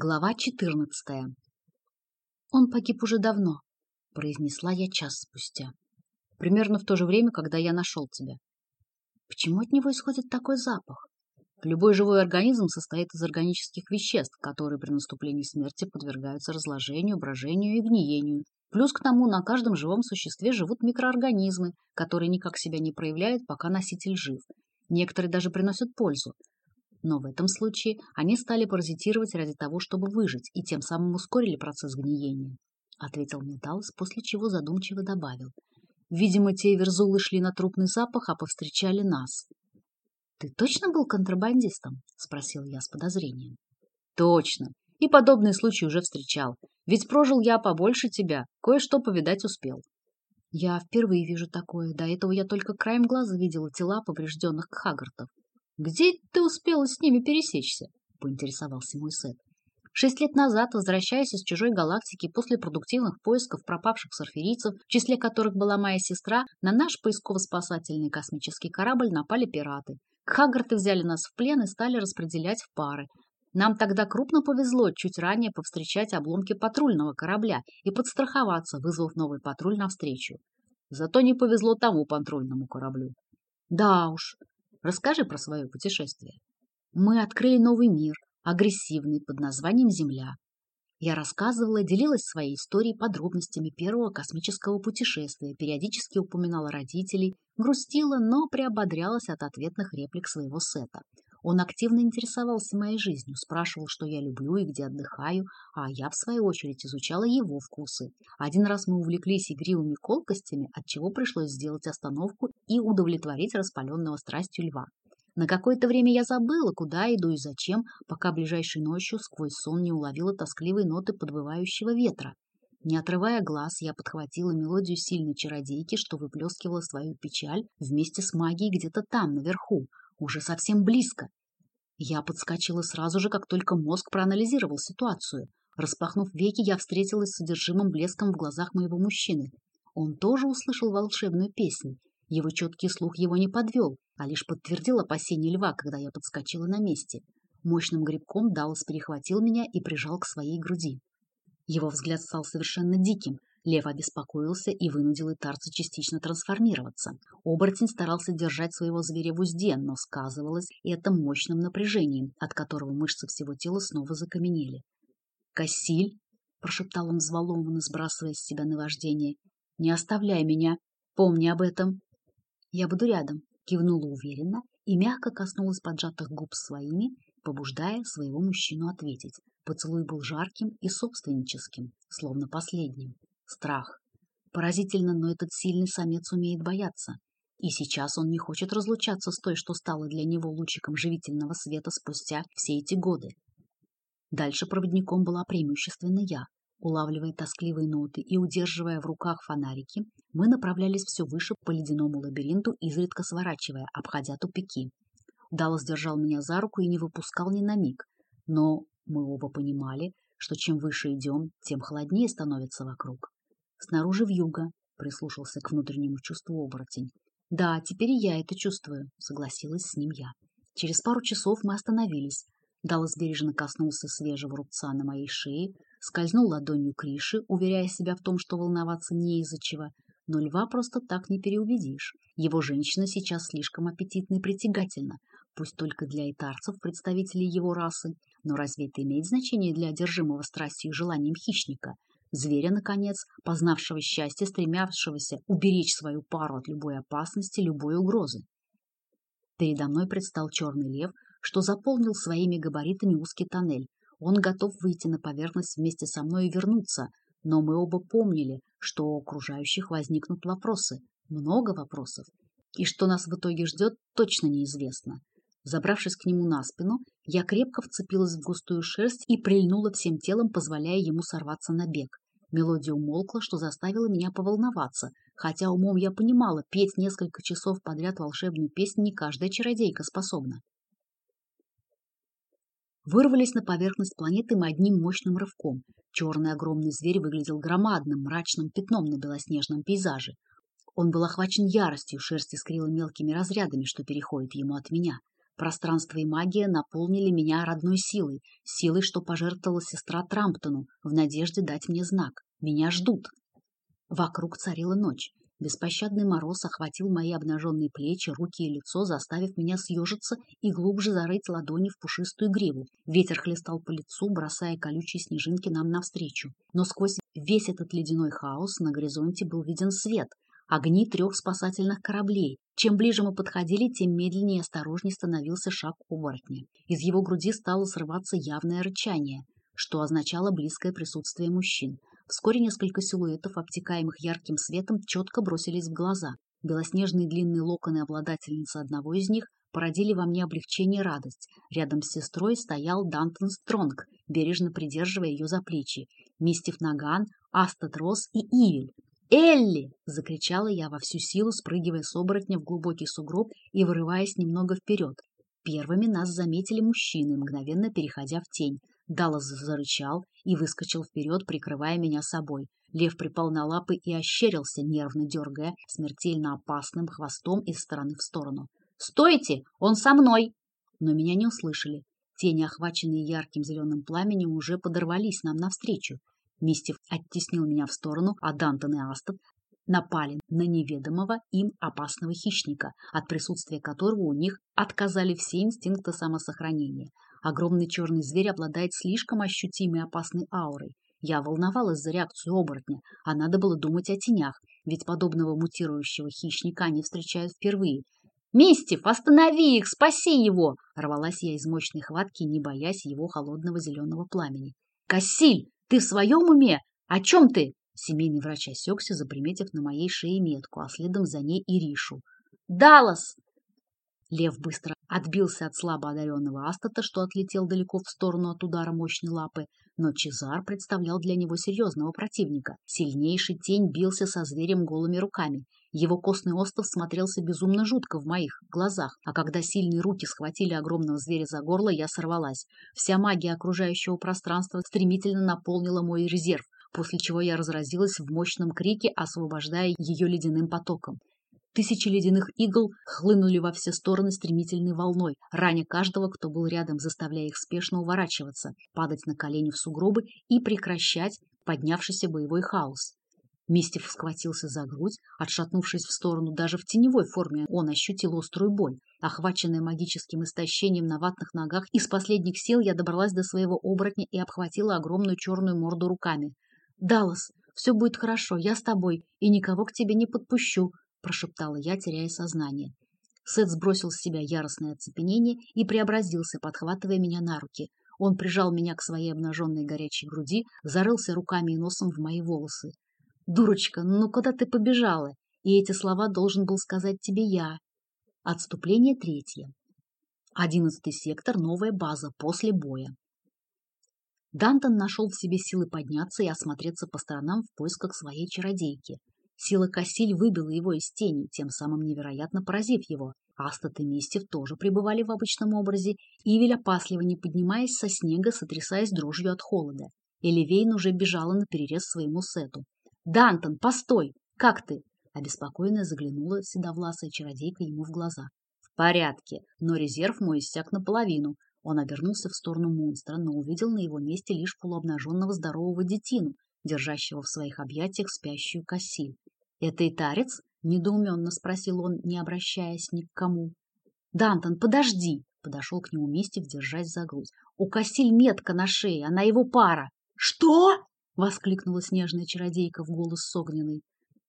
Глава 14. Он погиб уже давно, произнесла я час спустя. Примерно в то же время, когда я нашел тебя. Почему от него исходит такой запах? Любой живой организм состоит из органических веществ, которые при наступлении смерти подвергаются разложению, брожению и гниению. Плюс к тому на каждом живом существе живут микроорганизмы, которые никак себя не проявляют, пока носитель жив. Некоторые даже приносят пользу, но в этом случае они стали паразитировать ради того, чтобы выжить, и тем самым ускорили процесс гниения, — ответил Металлс, после чего задумчиво добавил. Видимо, те верзулы шли на трупный запах, а повстречали нас. — Ты точно был контрабандистом? — спросил я с подозрением. — Точно. И подобные случаи уже встречал. Ведь прожил я побольше тебя, кое-что повидать успел. Я впервые вижу такое. До этого я только краем глаза видела тела поврежденных кхагартов. «Где ты успела с ними пересечься?» — поинтересовался мой Сет. Шесть лет назад, возвращаясь из чужой галактики после продуктивных поисков пропавших сарферийцев, в числе которых была моя сестра, на наш поисково-спасательный космический корабль напали пираты. Хагарты взяли нас в плен и стали распределять в пары. Нам тогда крупно повезло чуть ранее повстречать обломки патрульного корабля и подстраховаться, вызвав новый патруль навстречу. Зато не повезло тому патрульному кораблю. Да уж, Расскажи про свое путешествие. Мы открыли новый мир, агрессивный, под названием Земля. Я рассказывала, делилась своей историей подробностями первого космического путешествия, периодически упоминала родителей, грустила, но приободрялась от ответных реплик своего сета. Он активно интересовался моей жизнью, спрашивал, что я люблю и где отдыхаю, а я, в свою очередь, изучала его вкусы. Один раз мы увлеклись игривыми колкостями, от чего пришлось сделать остановку и удовлетворить распаленного страстью льва. На какое-то время я забыла, куда иду и зачем, пока ближайшей ночью сквозь сон не уловила тоскливые ноты подвывающего ветра. Не отрывая глаз, я подхватила мелодию сильной чародейки, что выплескивала свою печаль вместе с магией где-то там, наверху, уже совсем близко. Я подскочила сразу же, как только мозг проанализировал ситуацию. Распахнув веки, я встретилась с содержимым блеском в глазах моего мужчины. Он тоже услышал волшебную песню. Его четкий слух его не подвел, а лишь подтвердил опасение льва, когда я подскочила на месте. Мощным грибком Даллас перехватил меня и прижал к своей груди. Его взгляд стал совершенно диким, Лев обеспокоился и вынудил Итарца частично трансформироваться. Оборотень старался держать своего зверя в узде, но сказывалось это мощным напряжением, от которого мышцы всего тела снова закаменели. «Кассиль!» — прошептал он взволнованно, сбрасывая с себя наваждение. «Не оставляй меня! Помни об этом!» «Я буду рядом!» — кивнула уверенно и мягко коснулась поджатых губ своими, побуждая своего мужчину ответить. Поцелуй был жарким и собственническим, словно последним. Страх. Поразительно, но этот сильный самец умеет бояться. И сейчас он не хочет разлучаться с той, что стала для него лучиком живительного света спустя все эти годы. Дальше проводником была преимущественно я. Улавливая тоскливые ноты и удерживая в руках фонарики, мы направлялись все выше по ледяному лабиринту, изредка сворачивая, обходя тупики. Даллас держал меня за руку и не выпускал ни на миг. Но мы оба понимали, что чем выше идем, тем холоднее становится вокруг. Снаружи вьюга, прислушался к внутреннему чувству оборотень. Да, теперь я это чувствую, согласилась с ним я. Через пару часов мы остановились. Даллас бережно коснулся свежего рубца на моей шее, скользнул ладонью к Рише, уверяя себя в том, что волноваться не из-за чего. Но льва просто так не переубедишь. Его женщина сейчас слишком аппетитна и притягательна, пусть только для итарцев, представителей его расы. Но разве это имеет значение для одержимого страстью и желанием хищника? Зверя, наконец, познавшего счастье, стремявшегося уберечь свою пару от любой опасности, любой угрозы. Передо мной предстал черный лев, что заполнил своими габаритами узкий тоннель. Он готов выйти на поверхность вместе со мной и вернуться, но мы оба помнили, что у окружающих возникнут вопросы, много вопросов, и что нас в итоге ждет, точно неизвестно. Забравшись к нему на спину, я крепко вцепилась в густую шерсть и прильнула всем телом, позволяя ему сорваться на бег. Мелодия умолкла, что заставило меня поволноваться, хотя умом я понимала, петь несколько часов подряд волшебную песню не каждая чародейка способна. Вырвались на поверхность планеты мы одним мощным рывком. Черный огромный зверь выглядел громадным, мрачным пятном на белоснежном пейзаже. Он был охвачен яростью, шерсть искрила мелкими разрядами, что переходит ему от меня. Пространство и магия наполнили меня родной силой, силой, что пожертвовала сестра Трамптону, в надежде дать мне знак. Меня ждут. Вокруг царила ночь. Беспощадный мороз охватил мои обнаженные плечи, руки и лицо, заставив меня съежиться и глубже зарыть ладони в пушистую гриву. Ветер хлестал по лицу, бросая колючие снежинки нам навстречу. Но сквозь весь этот ледяной хаос на горизонте был виден свет, огни трех спасательных кораблей. Чем ближе мы подходили, тем медленнее и осторожнее становился шаг оборотня. Из его груди стало срываться явное рычание, что означало близкое присутствие мужчин. Вскоре несколько силуэтов, обтекаемых ярким светом, четко бросились в глаза. Белоснежные длинные локоны обладательницы одного из них породили во мне облегчение и радость. Рядом с сестрой стоял Дантон Стронг, бережно придерживая ее за плечи. Мистив Наган, Астад Рос и Ивель. «Элли!» — закричала я во всю силу, спрыгивая с оборотня в глубокий сугроб и вырываясь немного вперед. Первыми нас заметили мужчины, мгновенно переходя в тень. Даллас зарычал и выскочил вперед, прикрывая меня собой. Лев припал на лапы и ощерился, нервно дергая смертельно опасным хвостом из стороны в сторону. «Стойте! Он со мной!» Но меня не услышали. Тени, охваченные ярким зеленым пламенем, уже подорвались нам навстречу. Мистев оттеснил меня в сторону, а Дантон и Астон напали на неведомого им опасного хищника, от присутствия которого у них отказали все инстинкты самосохранения. Огромный черный зверь обладает слишком ощутимой опасной аурой. Я волновалась за реакцию оборотня, а надо было думать о тенях, ведь подобного мутирующего хищника они встречают впервые. «Мистев, останови их, спаси его!» Рвалась я из мощной хватки, не боясь его холодного зеленого пламени. «Кассиль, ты в своем уме? О чем ты?» Семейный врач осекся, заприметив на моей шее метку, а следом за ней и Ришу. «Даллас!» Лев быстро отбился от слабо одаренного Астата, что отлетел далеко в сторону от удара мощной лапы, но Чезар представлял для него серьезного противника. Сильнейший тень бился со зверем голыми руками. Его костный остов смотрелся безумно жутко в моих глазах, а когда сильные руки схватили огромного зверя за горло, я сорвалась. Вся магия окружающего пространства стремительно наполнила мой резерв, после чего я разразилась в мощном крике, освобождая ее ледяным потоком. Тысячи ледяных игл хлынули во все стороны стремительной волной, раня каждого, кто был рядом, заставляя их спешно уворачиваться, падать на колени в сугробы и прекращать поднявшийся боевой хаос. Мистев схватился за грудь, отшатнувшись в сторону, даже в теневой форме он ощутил острую боль. Охваченная магическим истощением на ватных ногах, из последних сил я добралась до своего оборотня и обхватила огромную черную морду руками. «Даллас, все будет хорошо, я с тобой, и никого к тебе не подпущу», — прошептала я, теряя сознание. Сет сбросил с себя яростное оцепенение и преобразился, подхватывая меня на руки. Он прижал меня к своей обнаженной горячей груди, зарылся руками и носом в мои волосы. «Дурочка, ну куда ты побежала?» И эти слова должен был сказать тебе я. Отступление третье. Одиннадцатый сектор, новая база, после боя. Дантон нашел в себе силы подняться и осмотреться по сторонам в поисках своей чародейки. Сила Кассиль выбила его из тени, тем самым невероятно поразив его. Астат и Мистев тоже пребывали в обычном образе, Ивель опасливо не поднимаясь со снега, сотрясаясь дрожью от холода. Эливейн уже бежала на перерез своему сету. «Дантон, постой! Как ты?» Обеспокоенно заглянула седовласая чародейка ему в глаза. «В порядке, но резерв мой иссяк наполовину». Он обернулся в сторону монстра, но увидел на его месте лишь полуобнаженного здорового детину, держащего в своих объятиях спящую Кассиль. «Это и тарец?» — недоуменно спросил он, не обращаясь ни к кому. «Дантон, подожди!» — подошел к нему Мистик, держась за грудь. «У Кассиль метка на шее, она его пара!» «Что?» — воскликнула снежная чародейка в голос с огненной.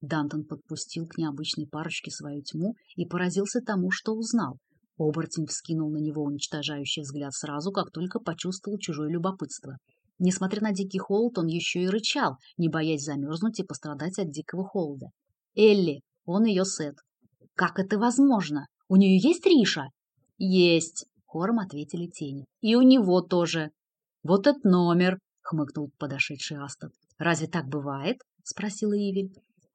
Дантон подпустил к необычной парочке свою тьму и поразился тому, что узнал. Оборотень вскинул на него уничтожающий взгляд сразу, как только почувствовал чужое любопытство. Несмотря на дикий холод, он еще и рычал, не боясь замерзнуть и пострадать от дикого холода. Элли, он ее Сет. Как это возможно? У нее есть Риша? Есть, хором ответили тени. И у него тоже. Вот этот номер, хмыкнул подошедший Астон. Разве так бывает? спросила Ивель.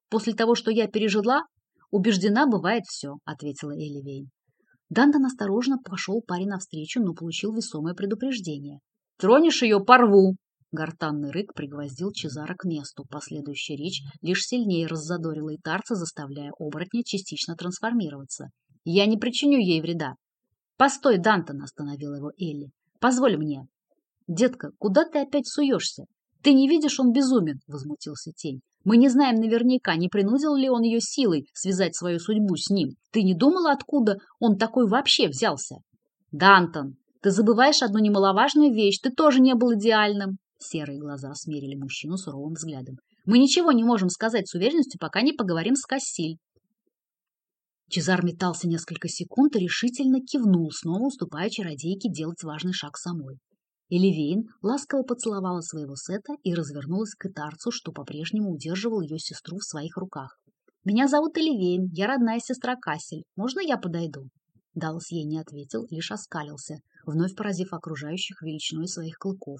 После того, что я пережила, убеждена бывает все, ответила Элли Дантон осторожно пошел паре навстречу, но получил весомое предупреждение. Тронешь ее, порву!» Гортанный рык пригвоздил Чезара к месту. Последующая речь лишь сильнее раззадорила Итарца, заставляя оборотня частично трансформироваться. «Я не причиню ей вреда». Постой, Дантон, остановила его Элли. Позволь мне. Детка, куда ты опять суешься? Ты не видишь, он безумен, возмутился тень. Мы не знаем наверняка, не принудил ли он ее силой связать свою судьбу с ним. Ты не думала, откуда он такой вообще взялся? Дантон, ты забываешь одну немаловажную вещь. Ты тоже не был идеальным. Серые глаза смерили мужчину суровым взглядом. Мы ничего не можем сказать с уверенностью, пока не поговорим с Кассиль. Чезар метался несколько секунд и решительно кивнул, снова уступая чародейке делать важный шаг самой. Эливейн ласково поцеловала своего сета и развернулась к Итарцу, что по-прежнему удерживал ее сестру в своих руках. «Меня зовут Эливейн, я родная сестра Кассель. Можно я подойду?» Даллас ей не ответил, лишь оскалился, вновь поразив окружающих величиной своих клыков.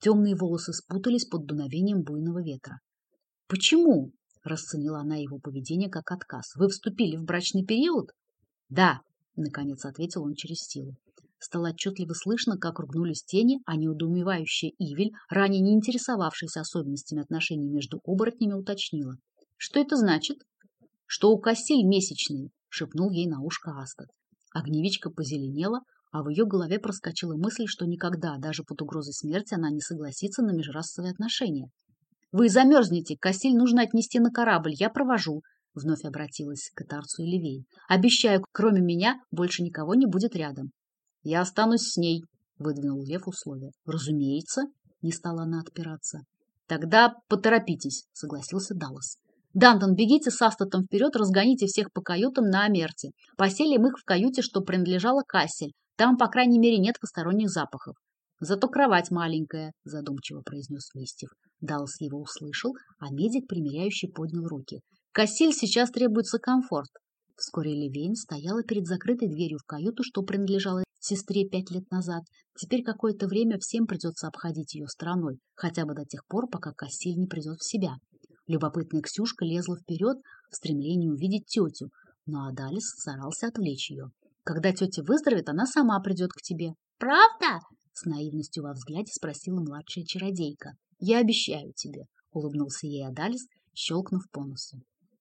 Темные волосы спутались под дуновением буйного ветра. «Почему?» Расценила она его поведение как отказ. «Вы вступили в брачный период?» «Да», — наконец ответил он через силу. Стало отчетливо слышно, как ругнулись тени, а неудоумевающая Ивель, ранее не интересовавшаяся особенностями отношений между оборотнями, уточнила. «Что это значит?» «Что у Кассиль месячный», — шепнул ей на ушко Астад. Огневичка позеленела, а в ее голове проскочила мысль, что никогда, даже под угрозой смерти, она не согласится на межрасовые отношения. Вы замерзнете, Кассиль нужно отнести на корабль, я провожу. Вновь обратилась к Тарцу и Левей. Обещаю, кроме меня больше никого не будет рядом. Я останусь с ней, выдвинул Лев условие. Разумеется, не стала она отпираться. Тогда поторопитесь, согласился Даллас. Дантон, бегите с Астатом вперед, разгоните всех по каютам на Амерте. Поселим их в каюте, что принадлежала Кассель. Там, по крайней мере, нет посторонних запахов. Зато кровать маленькая, задумчиво произнес Листьев. Даллас его услышал, а медик, примеряющий, поднял руки. «Кассиль сейчас требуется комфорт». Вскоре Левейн стояла перед закрытой дверью в каюту, что принадлежало сестре пять лет назад. Теперь какое-то время всем придется обходить ее стороной, хотя бы до тех пор, пока Кассиль не придет в себя. Любопытная Ксюшка лезла вперед в стремлении увидеть тетю, но Адалис старался отвлечь ее. Когда тетя выздоровеет, она сама придет к тебе. «Правда?» — с наивностью во взгляде спросила младшая чародейка. «Я обещаю тебе», — улыбнулся ей Адалис, щелкнув по носу.